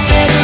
せる